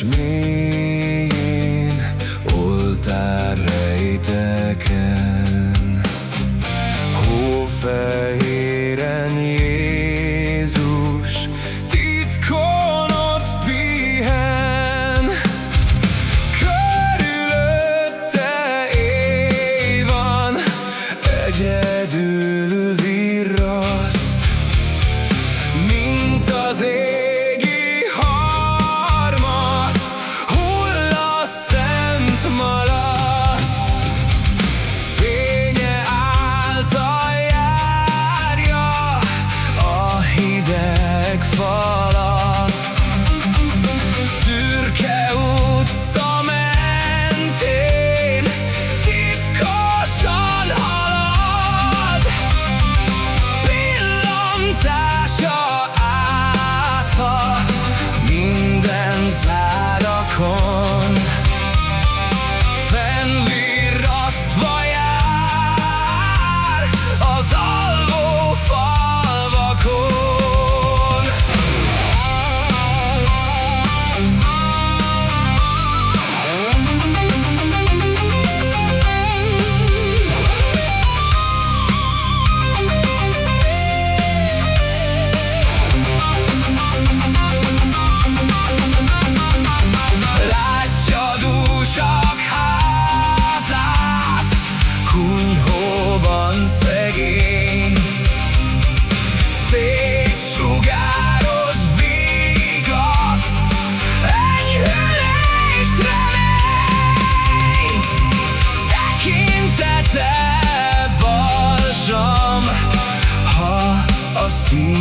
és mélyén oltár rejteken. Hófehéren Jézus titkon ott pihen. Körülötte éj van egyedül hideg falat. see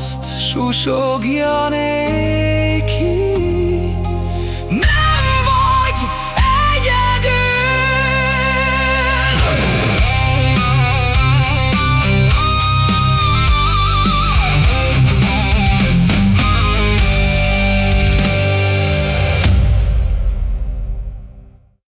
است گیانه.